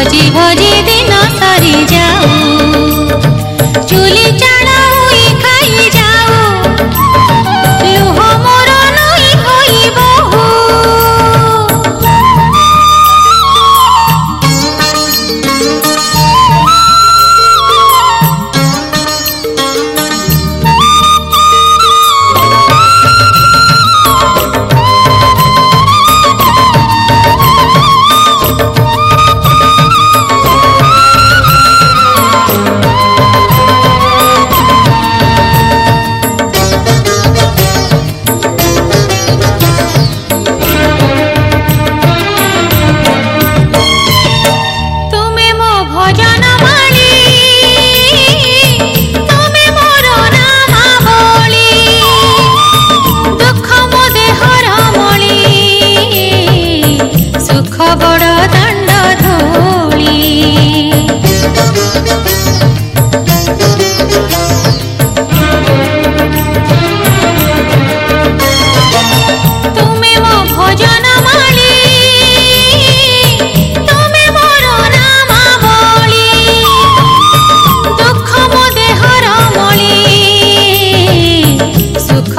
мелодии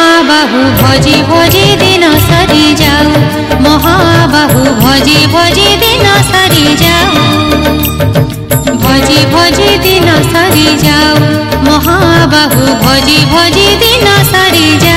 महाबाहु भजि भजि दिन सरी जाऊ महाबाहु भजि भजि दिन सरी जाऊ भजि भजि दिन सरी जाऊ महाबाहु भजि भजि दिन सरी